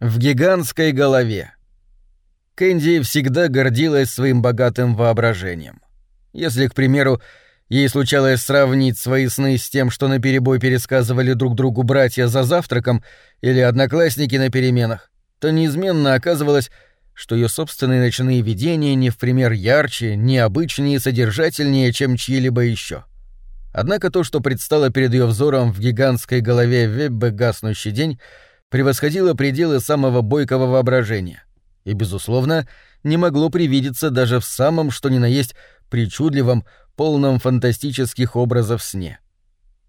В гигантской голове. Кэнди всегда гордилась своим богатым воображением. Если, к примеру, ей случалось сравнить свои сны с тем, что наперебой пересказывали друг другу братья за завтраком или одноклассники на переменах, то неизменно оказывалось, что ее собственные ночные видения не в пример ярче, необычнее и содержательнее, чем чьи-либо еще. Однако то, что предстало перед ее взором в гигантской голове Веббе гаснущий день — превосходило пределы самого бойкого воображения и, безусловно, не могло привидеться даже в самом, что ни на есть, причудливом, полном фантастических образов сне.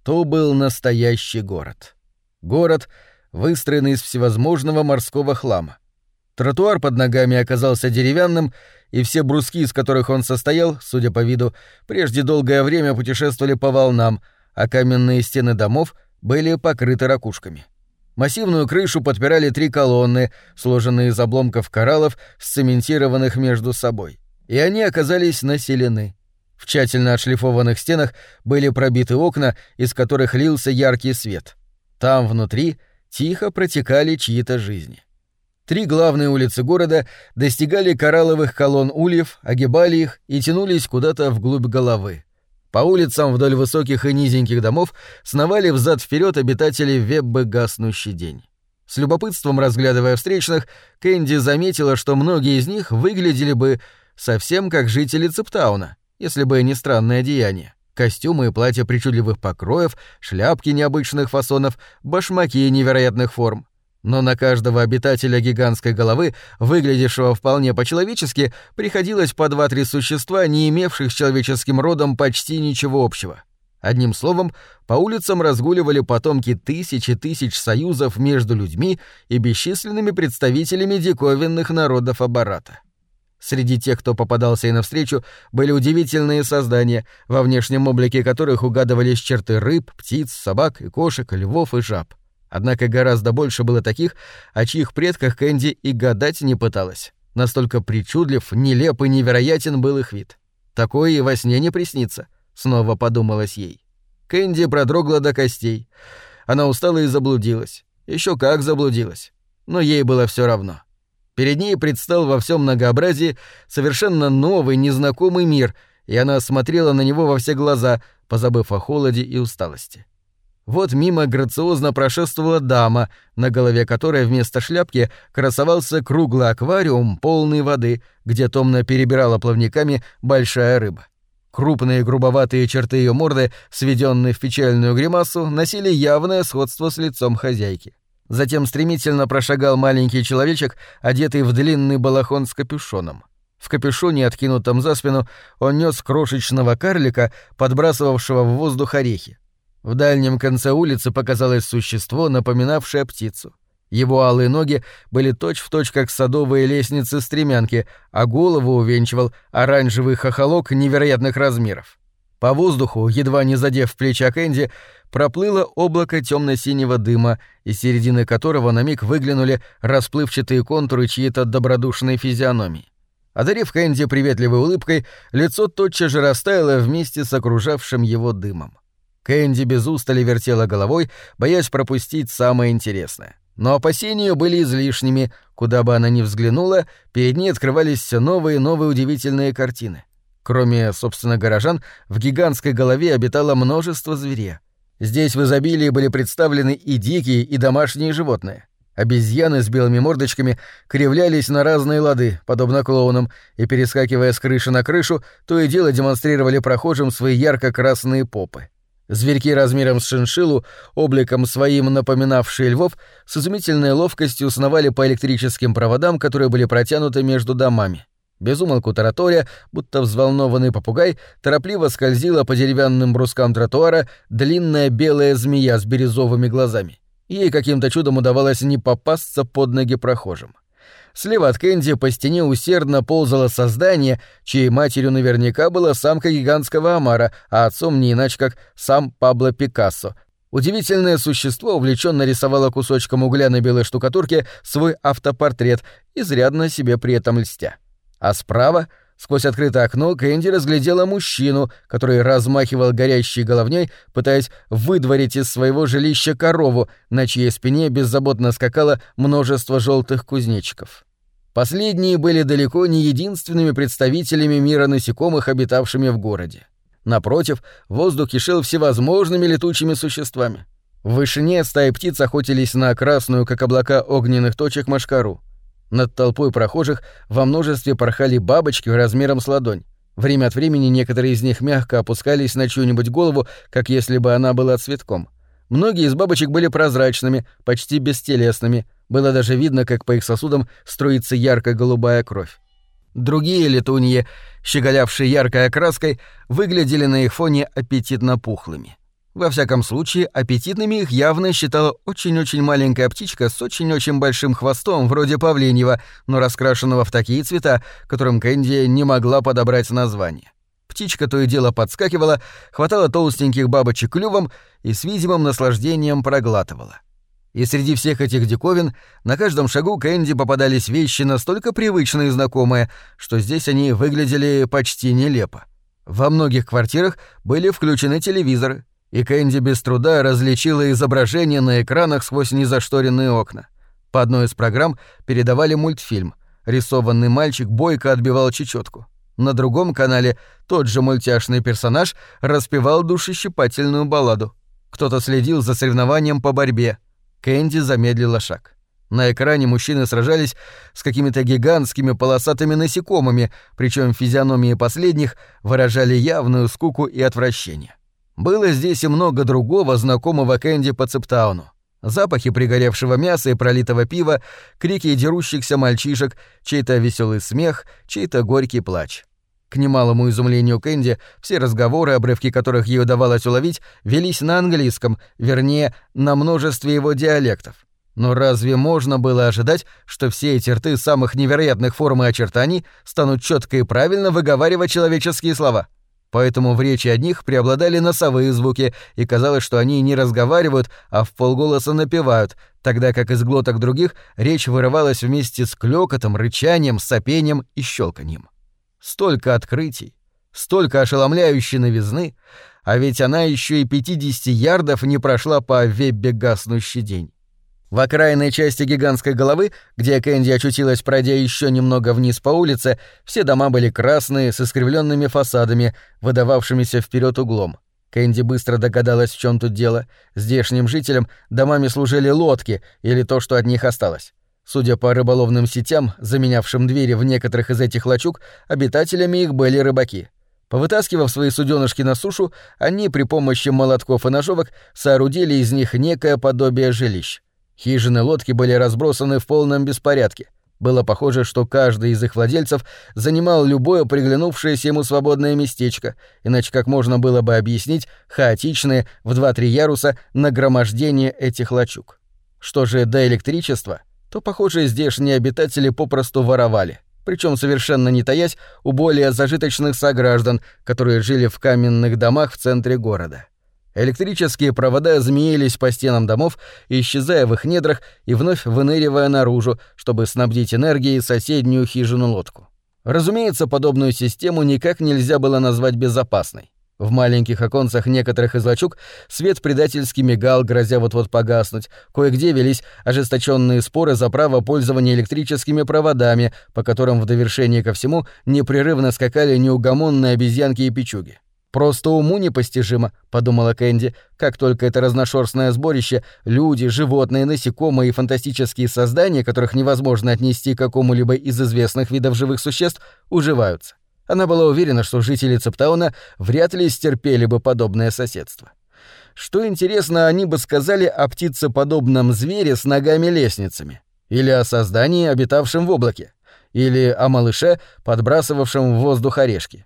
То был настоящий город. Город, выстроенный из всевозможного морского хлама. Тротуар под ногами оказался деревянным, и все бруски, из которых он состоял, судя по виду, прежде долгое время путешествовали по волнам, а каменные стены домов были покрыты ракушками. — Массивную крышу подпирали три колонны, сложенные из обломков кораллов, сцементированных между собой. И они оказались населены. В тщательно отшлифованных стенах были пробиты окна, из которых лился яркий свет. Там внутри тихо протекали чьи-то жизни. Три главные улицы города достигали коралловых колонн ульев, огибали их и тянулись куда-то вглубь головы. По улицам вдоль высоких и низеньких домов сновали взад вперед обитатели Веббы гаснущий день. С любопытством разглядывая встречных, Кэнди заметила, что многие из них выглядели бы совсем как жители Цептауна, если бы не странное одеяние. Костюмы и платья причудливых покроев, шляпки необычных фасонов, башмаки невероятных форм но на каждого обитателя гигантской головы, выглядевшего вполне по-человечески, приходилось по два-три существа, не имевших с человеческим родом почти ничего общего. Одним словом, по улицам разгуливали потомки тысяч и тысяч союзов между людьми и бесчисленными представителями диковинных народов аппарата. Среди тех, кто попадался и навстречу, были удивительные создания, во внешнем облике которых угадывались черты рыб, птиц, собак и кошек, львов и жаб. Однако гораздо больше было таких, о чьих предках Кэнди и гадать не пыталась. Настолько причудлив, нелеп и невероятен был их вид. Такое и во сне не приснится, снова подумалось ей. Кэнди продрогла до костей. Она устала и заблудилась. Еще как заблудилась. Но ей было все равно. Перед ней предстал во всем многообразии совершенно новый, незнакомый мир, и она смотрела на него во все глаза, позабыв о холоде и усталости. Вот мимо грациозно прошествовала дама, на голове которой вместо шляпки красовался круглый аквариум, полный воды, где томно перебирала плавниками большая рыба. Крупные грубоватые черты ее морды, сведенные в печальную гримасу, носили явное сходство с лицом хозяйки. Затем стремительно прошагал маленький человечек, одетый в длинный балахон с капюшоном. В капюшоне, откинутом за спину, он нес крошечного карлика, подбрасывавшего в воздух орехи. В дальнем конце улицы показалось существо, напоминавшее птицу. Его алые ноги были точь-в-точь как садовые лестницы-стремянки, а голову увенчивал оранжевый хохолок невероятных размеров. По воздуху, едва не задев плеча Кэнди, проплыло облако темно-синего дыма, из середины которого на миг выглянули расплывчатые контуры чьей-то добродушной физиономии. Одарив Кэнди приветливой улыбкой, лицо тотчас же растаяло вместе с окружавшим его дымом. Кэнди без устали вертела головой, боясь пропустить самое интересное. Но опасения были излишними, куда бы она ни взглянула, перед ней открывались все новые и новые удивительные картины. Кроме, собственно, горожан, в гигантской голове обитало множество зверей. Здесь в изобилии были представлены и дикие, и домашние животные. Обезьяны с белыми мордочками кривлялись на разные лады, подобно клоунам, и, перескакивая с крыши на крышу, то и дело демонстрировали прохожим свои ярко-красные попы. Зверьки размером с шиншиллу, обликом своим напоминавшие львов, с изумительной ловкостью сновали по электрическим проводам, которые были протянуты между домами. Безумолку таратория, будто взволнованный попугай, торопливо скользила по деревянным брускам тротуара длинная белая змея с бирюзовыми глазами. Ей каким-то чудом удавалось не попасться под ноги прохожим. Слева от Кэнди по стене усердно ползало создание, чьей матерью наверняка была самка гигантского омара, а отцом не иначе как сам Пабло Пикассо. Удивительное существо увлеченно рисовало кусочком угля на белой штукатурке свой автопортрет, изрядно себе при этом льстя. А справа, Сквозь открытое окно Кэнди разглядела мужчину, который размахивал горящей головней, пытаясь выдворить из своего жилища корову, на чьей спине беззаботно скакало множество желтых кузнечиков. Последние были далеко не единственными представителями мира насекомых, обитавшими в городе. Напротив, воздух кишел всевозможными летучими существами. В вышине стаи птиц охотились на красную, как облака огненных точек, машкару. Над толпой прохожих во множестве порхали бабочки размером с ладонь. Время от времени некоторые из них мягко опускались на чью-нибудь голову, как если бы она была цветком. Многие из бабочек были прозрачными, почти бестелесными. Было даже видно, как по их сосудам струится ярко-голубая кровь. Другие летуньи, щеголявшие яркой окраской, выглядели на их фоне аппетитно пухлыми. Во всяком случае, аппетитными их явно считала очень-очень маленькая птичка с очень-очень большим хвостом, вроде павлиньего, но раскрашенного в такие цвета, которым Кэнди не могла подобрать название. Птичка то и дело подскакивала, хватала толстеньких бабочек клювом и с видимым наслаждением проглатывала. И среди всех этих диковин на каждом шагу Кэнди попадались вещи настолько привычные и знакомые, что здесь они выглядели почти нелепо. Во многих квартирах были включены телевизоры, и Кэнди без труда различила изображение на экранах сквозь незашторенные окна. По одной из программ передавали мультфильм. Рисованный мальчик бойко отбивал чечетку. На другом канале тот же мультяшный персонаж распевал душещипательную балладу. Кто-то следил за соревнованием по борьбе. Кэнди замедлила шаг. На экране мужчины сражались с какими-то гигантскими полосатыми насекомыми, причем физиономии последних выражали явную скуку и отвращение. Было здесь и много другого знакомого Кэнди по Цептауну. Запахи пригоревшего мяса и пролитого пива, крики дерущихся мальчишек, чей-то веселый смех, чей-то горький плач. К немалому изумлению Кэнди, все разговоры, обрывки которых ей удавалось уловить, велись на английском, вернее, на множестве его диалектов. Но разве можно было ожидать, что все эти рты самых невероятных форм и очертаний станут четко и правильно выговаривать человеческие слова? Поэтому в речи одних преобладали носовые звуки, и казалось, что они не разговаривают, а в полголоса напевают, тогда как из глоток других речь вырывалась вместе с клёкотом, рычанием, сопением и щелканьем. Столько открытий, столько ошеломляющей новизны, а ведь она еще и 50 ярдов не прошла по веббе гаснущий день. В окраинной части гигантской головы, где Кэнди очутилась, пройдя еще немного вниз по улице, все дома были красные, с искривленными фасадами, выдававшимися вперед углом. Кэнди быстро догадалась, в чем тут дело. Здешним жителям домами служили лодки или то, что от них осталось. Судя по рыболовным сетям, заменявшим двери в некоторых из этих лачуг, обитателями их были рыбаки. Повытаскивав свои суденышки на сушу, они при помощи молотков и ножовок соорудили из них некое подобие жилищ. Хижины лодки были разбросаны в полном беспорядке. Было похоже, что каждый из их владельцев занимал любое приглянувшееся ему свободное местечко, иначе как можно было бы объяснить хаотичное в два-три яруса нагромождение этих лачуг. Что же до электричества, то, похоже, здешние обитатели попросту воровали, причем совершенно не таясь у более зажиточных сограждан, которые жили в каменных домах в центре города. Электрические провода змеились по стенам домов, исчезая в их недрах и вновь выныривая наружу, чтобы снабдить энергией соседнюю хижину-лодку. Разумеется, подобную систему никак нельзя было назвать безопасной. В маленьких оконцах некоторых из лачуг свет предательски мигал, грозя вот-вот погаснуть. Кое-где велись ожесточенные споры за право пользования электрическими проводами, по которым в довершение ко всему непрерывно скакали неугомонные обезьянки и печуги. «Просто уму непостижимо», — подумала Кэнди, «как только это разношерстное сборище, люди, животные, насекомые и фантастические создания, которых невозможно отнести к какому-либо из известных видов живых существ, уживаются». Она была уверена, что жители Цептауна вряд ли стерпели бы подобное соседство. Что интересно, они бы сказали о птицеподобном звере с ногами-лестницами, или о создании, обитавшем в облаке, или о малыше, подбрасывавшем в воздух орешки.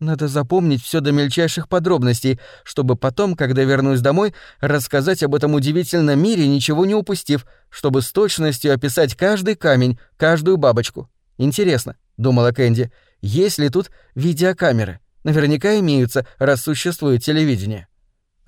Надо запомнить все до мельчайших подробностей, чтобы потом, когда вернусь домой, рассказать об этом удивительном мире, ничего не упустив, чтобы с точностью описать каждый камень, каждую бабочку. Интересно, думала Кэнди, есть ли тут видеокамеры? Наверняка имеются, раз существует телевидение.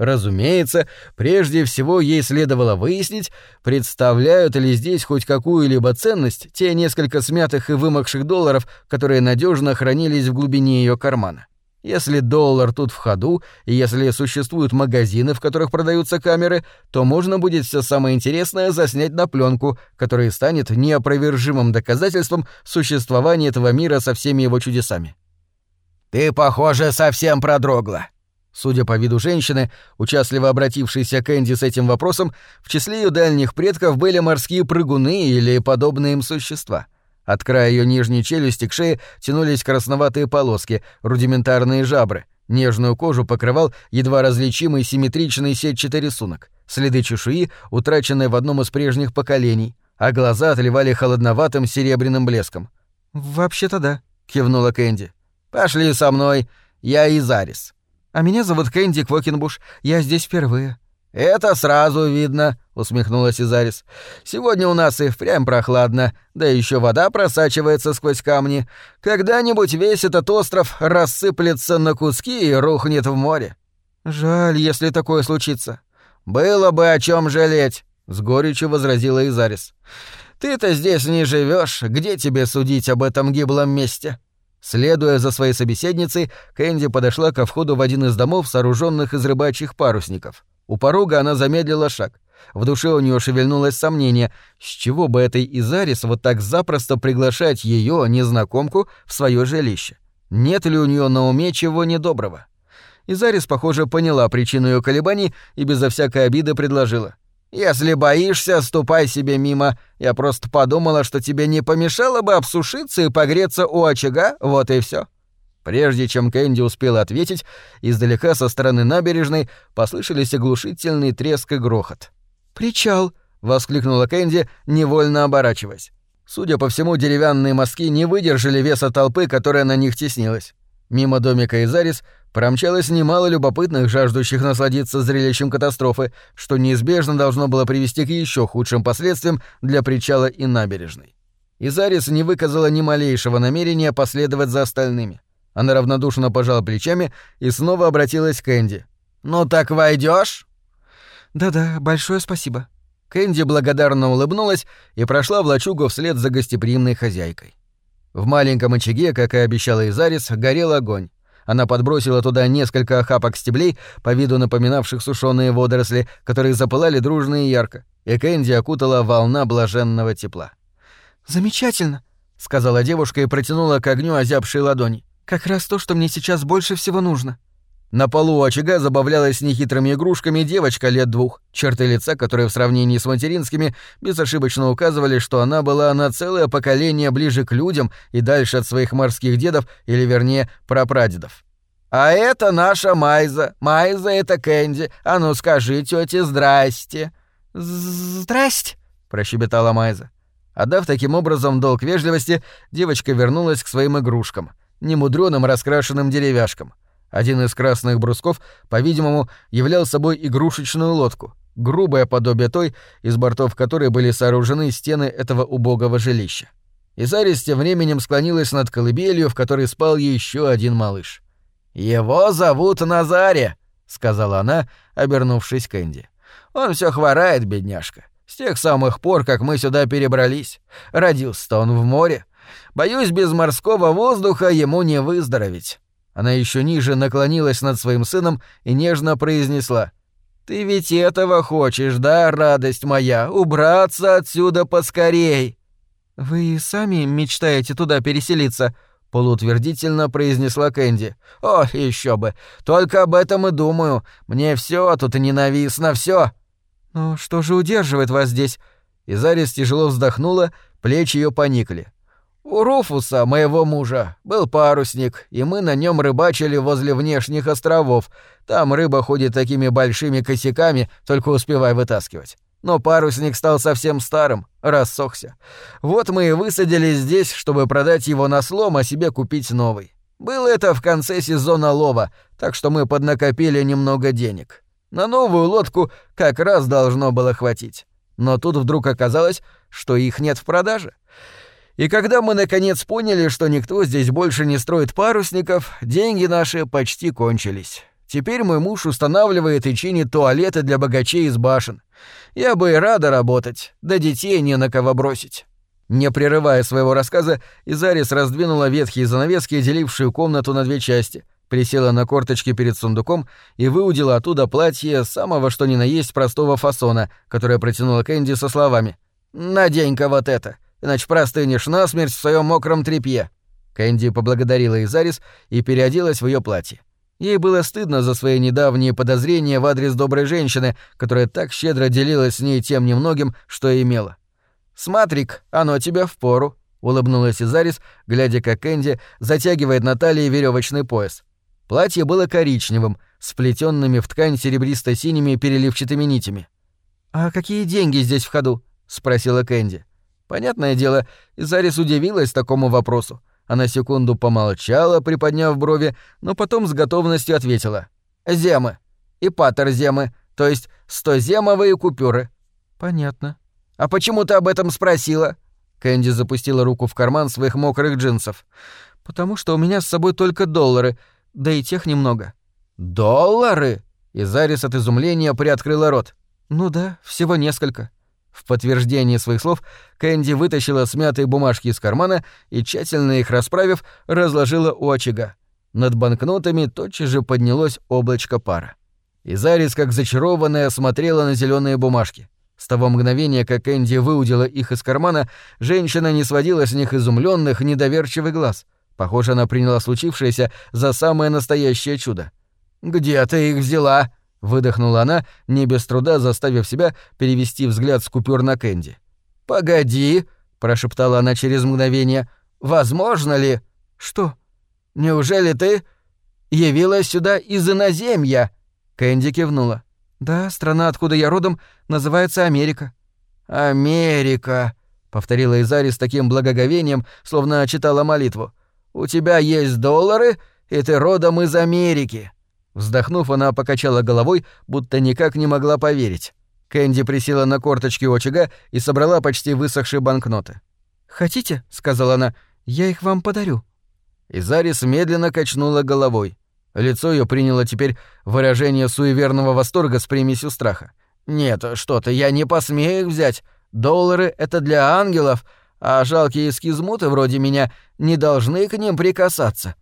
Разумеется, прежде всего ей следовало выяснить, представляют ли здесь хоть какую-либо ценность те несколько смятых и вымокших долларов, которые надежно хранились в глубине ее кармана. Если доллар тут в ходу, и если существуют магазины, в которых продаются камеры, то можно будет все самое интересное заснять на пленку, которая станет неопровержимым доказательством существования этого мира со всеми его чудесами. «Ты, похоже, совсем продрогла», Судя по виду женщины, участливо обратившейся к Энди с этим вопросом, в числе ее дальних предков были морские прыгуны или подобные им существа. От края ее нижней челюсти к шее тянулись красноватые полоски, рудиментарные жабры. Нежную кожу покрывал едва различимый симметричный сетчатый рисунок, следы чешуи, утраченные в одном из прежних поколений, а глаза отливали холодноватым серебряным блеском. «Вообще-то да», — кивнула Кэнди. «Пошли со мной, я Изарис». «А меня зовут Кэнди Квокенбуш. Я здесь впервые». «Это сразу видно», — усмехнулась Изарис. «Сегодня у нас и впрямь прохладно, да еще вода просачивается сквозь камни. Когда-нибудь весь этот остров рассыплется на куски и рухнет в море». «Жаль, если такое случится». «Было бы о чем жалеть», — с горечью возразила Изарис. «Ты-то здесь не живешь, где тебе судить об этом гиблом месте?» Следуя за своей собеседницей, Кэнди подошла ко входу в один из домов, сооруженных из рыбачьих парусников. У порога она замедлила шаг. В душе у нее шевельнулось сомнение, с чего бы этой Изарис вот так запросто приглашать ее, незнакомку, в свое жилище. Нет ли у нее на уме чего недоброго? Изарис, похоже, поняла причину ее колебаний и безо всякой обиды предложила. Если боишься, ступай себе мимо. Я просто подумала, что тебе не помешало бы обсушиться и погреться у очага, вот и все. Прежде чем Кэнди успел ответить, издалека со стороны набережной послышались оглушительный треск и грохот. «Причал!» — воскликнула Кэнди, невольно оборачиваясь. Судя по всему, деревянные мостки не выдержали веса толпы, которая на них теснилась. Мимо домика Изарис промчалось немало любопытных, жаждущих насладиться зрелищем катастрофы, что неизбежно должно было привести к еще худшим последствиям для причала и набережной. Изарис не выказала ни малейшего намерения последовать за остальными. Она равнодушно пожала плечами и снова обратилась к Энди. «Ну так войдешь? «Да-да, большое спасибо». Кэнди благодарно улыбнулась и прошла в лачугу вслед за гостеприимной хозяйкой. В маленьком очаге, как и обещала Изарис, горел огонь. Она подбросила туда несколько охапок стеблей, по виду напоминавших сушеные водоросли, которые запылали дружно и ярко, и Кэнди окутала волна блаженного тепла. «Замечательно», — сказала девушка и протянула к огню озябшие ладони. «Как раз то, что мне сейчас больше всего нужно». На полу очага забавлялась нехитрыми игрушками девочка лет двух, черты лица, которые в сравнении с материнскими безошибочно указывали, что она была на целое поколение ближе к людям и дальше от своих морских дедов, или вернее, прапрадедов. «А это наша Майза. Майза — это Кэнди. А ну скажи тете здрасте». «Здрасте», — прощебетала Майза. Отдав таким образом долг вежливости, девочка вернулась к своим игрушкам, немудрёным раскрашенным деревяшкам. Один из красных брусков, по-видимому, являл собой игрушечную лодку, грубое подобие той, из бортов которой были сооружены стены этого убогого жилища. Изарис тем временем склонилась над колыбелью, в которой спал еще один малыш. «Его зовут Назаре», — сказала она, обернувшись к Энди. «Он все хворает, бедняжка. С тех самых пор, как мы сюда перебрались. Родился-то он в море. Боюсь, без морского воздуха ему не выздороветь. Она еще ниже наклонилась над своим сыном и нежно произнесла. «Ты ведь этого хочешь, да, радость моя, убраться отсюда поскорей!» «Вы сами мечтаете туда переселиться?» — полуутвердительно произнесла Кэнди. «О, еще бы! Только об этом и думаю. Мне все тут ненавистно, все. «Но что же удерживает вас здесь?» Изарис тяжело вздохнула, плечи ее поникли. У Руфуса, моего мужа, был парусник, и мы на нем рыбачили возле внешних островов. Там рыба ходит такими большими косяками, только успевай вытаскивать. Но парусник стал совсем старым, рассохся. Вот мы и высадились здесь, чтобы продать его на слом, а себе купить новый. Было это в конце сезона лова, так что мы поднакопили немного денег. На новую лодку как раз должно было хватить. Но тут вдруг оказалось, что их нет в продаже. И когда мы наконец поняли, что никто здесь больше не строит парусников, деньги наши почти кончились. Теперь мой муж устанавливает и чинит туалеты для богачей из башен. Я бы и рада работать, да детей не на кого бросить». Не прерывая своего рассказа, Изарис раздвинула ветхие занавески, делившие комнату на две части, присела на корточки перед сундуком и выудила оттуда платье самого что ни на есть простого фасона, которое протянула Кэнди со словами «Надень-ка вот это, иначе простынешь насмерть в своем мокром тряпье». Кэнди поблагодарила Изарис и переоделась в ее платье. Ей было стыдно за свои недавние подозрения в адрес доброй женщины, которая так щедро делилась с ней тем немногим, что имела. «Смотрик, оно тебе впору», — улыбнулась Изарис, глядя, как Энди затягивает на талии веревочный пояс. Платье было коричневым, сплетенными в ткань серебристо-синими переливчатыми нитями. «А какие деньги здесь в ходу?» — спросила Кэнди. Понятное дело, Изарис удивилась такому вопросу. Она секунду помолчала, приподняв брови, но потом с готовностью ответила. «Земы. И патер земы, то есть стоземовые купюры». «Понятно», «А почему ты об этом спросила?» Кэнди запустила руку в карман своих мокрых джинсов. «Потому что у меня с собой только доллары, да и тех немного». «Доллары?» Изарис от изумления приоткрыла рот. «Ну да, всего несколько». В подтверждение своих слов Кэнди вытащила смятые бумажки из кармана и, тщательно их расправив, разложила у очага. Над банкнотами тотчас же поднялось облачко пара. Изарис, как зачарованная, смотрела на зеленые бумажки. С того мгновения, как Энди выудила их из кармана, женщина не сводила с них изумленных, недоверчивых глаз. Похоже, она приняла случившееся за самое настоящее чудо. «Где ты их взяла?» — выдохнула она, не без труда заставив себя перевести взгляд с купюр на Кэнди. «Погоди», — прошептала она через мгновение, — «возможно ли...» «Что? Неужели ты явилась сюда из иноземья?» Кэнди кивнула. «Да, страна, откуда я родом, называется Америка». «Америка», — повторила Изари с таким благоговением, словно читала молитву. «У тебя есть доллары, и ты родом из Америки». Вздохнув, она покачала головой, будто никак не могла поверить. Кэнди присела на корточки очага и собрала почти высохшие банкноты. «Хотите?» — сказала она. «Я их вам подарю». Изарис медленно качнула головой. Лицо ее приняло теперь выражение суеверного восторга с примесью страха. «Нет, что-то, я не посмею их взять. Доллары — это для ангелов, а жалкие эскизмуты вроде меня не должны к ним прикасаться».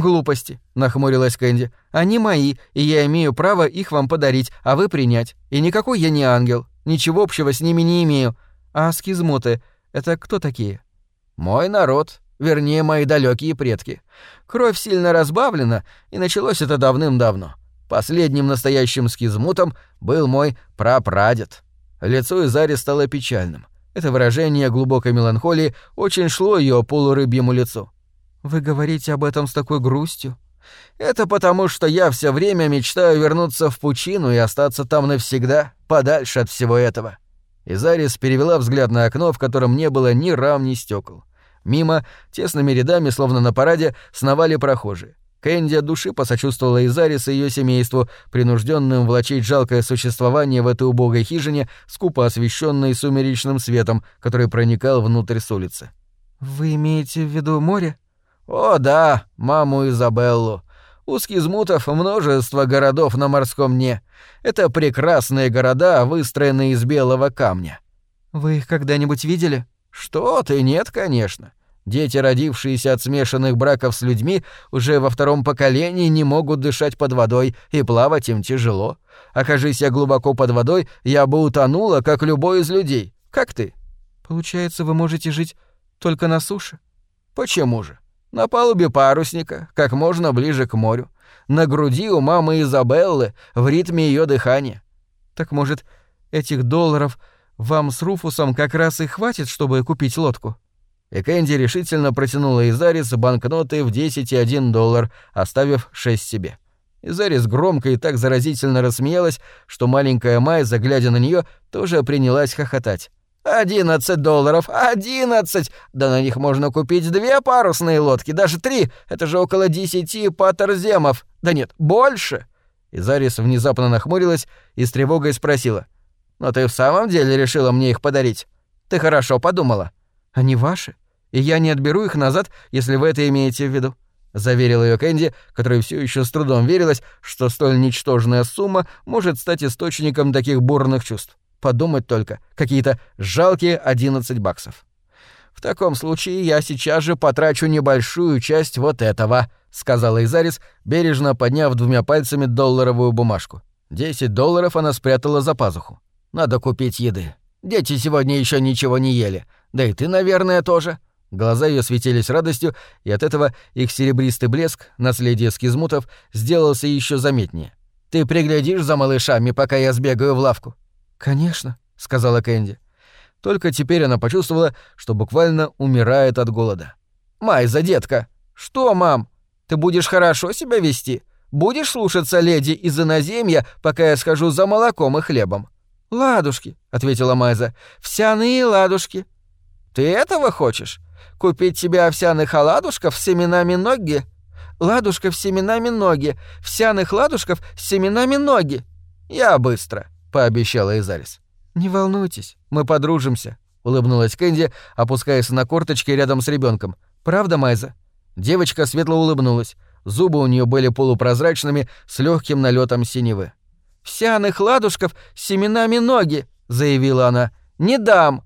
«Глупости», — нахмурилась Кэнди. «Они мои, и я имею право их вам подарить, а вы принять. И никакой я не ангел. Ничего общего с ними не имею. А скизмуты — это кто такие?» «Мой народ», вернее, мои далекие предки. Кровь сильно разбавлена, и началось это давным-давно. Последним настоящим скизмутом был мой прапрадед. Лицо Изари стало печальным. Это выражение глубокой меланхолии очень шло ее полурыбьему лицу. «Вы говорите об этом с такой грустью?» «Это потому, что я все время мечтаю вернуться в пучину и остаться там навсегда, подальше от всего этого». Изарис перевела взгляд на окно, в котором не было ни рам, ни стекол. Мимо, тесными рядами, словно на параде, сновали прохожие. Кэнди от души посочувствовала Изарис и ее семейству, принужденным влачить жалкое существование в этой убогой хижине, скупо освещенной сумеречным светом, который проникал внутрь с улицы. «Вы имеете в виду море?» «О, да, маму Изабеллу. У скизмутов множество городов на морском дне. Это прекрасные города, выстроенные из белого камня». «Вы их когда-нибудь видели?» «Что ты, нет, конечно. Дети, родившиеся от смешанных браков с людьми, уже во втором поколении не могут дышать под водой, и плавать им тяжело. Окажись я глубоко под водой, я бы утонула, как любой из людей. Как ты?» «Получается, вы можете жить только на суше?» «Почему же? На палубе парусника, как можно ближе к морю. На груди у мамы Изабеллы, в ритме ее дыхания». «Так, может, этих долларов вам с Руфусом как раз и хватит, чтобы купить лодку». И Кэнди решительно протянула Изарис банкноты в 10 и 1 доллар, оставив 6 себе. Изарис громко и так заразительно рассмеялась, что маленькая Майза, глядя на нее, тоже принялась хохотать. «Одиннадцать долларов! Одиннадцать! Да на них можно купить две парусные лодки, даже три! Это же около десяти патерземов! Да нет, больше!» Изарис внезапно нахмурилась и с тревогой спросила. Но ты в самом деле решила мне их подарить? Ты хорошо подумала. Они ваши, и я не отберу их назад, если вы это имеете в виду. заверил ее Кэнди, которой все еще с трудом верилось, что столь ничтожная сумма может стать источником таких бурных чувств. Подумать только, какие-то жалкие 11 баксов. В таком случае я сейчас же потрачу небольшую часть вот этого, сказала Изарис, бережно подняв двумя пальцами долларовую бумажку. Десять долларов она спрятала за пазуху. Надо купить еды. Дети сегодня еще ничего не ели. Да и ты, наверное, тоже. Глаза ее светились радостью, и от этого их серебристый блеск, наследие скизмутов, сделался еще заметнее. «Ты приглядишь за малышами, пока я сбегаю в лавку?» «Конечно», — сказала Кэнди. Только теперь она почувствовала, что буквально умирает от голода. «Майза, детка!» «Что, мам? Ты будешь хорошо себя вести? Будешь слушаться леди из иноземья, пока я схожу за молоком и хлебом?» «Ладушки», — ответила Майза. «Всяные ладушки». «Ты этого хочешь? Купить тебе овсяных оладушков с семенами ноги? Ладушков с семенами ноги, всяных ладушков с семенами ноги. Я быстро, пообещала Изарис. Не волнуйтесь, мы подружимся, улыбнулась Кэнди, опускаясь на корточки рядом с ребенком. Правда, Майза? Девочка светло улыбнулась. Зубы у нее были полупрозрачными, с легким налетом синевы. «Всяных ладушков с семенами ноги», — заявила она. «Не дам!»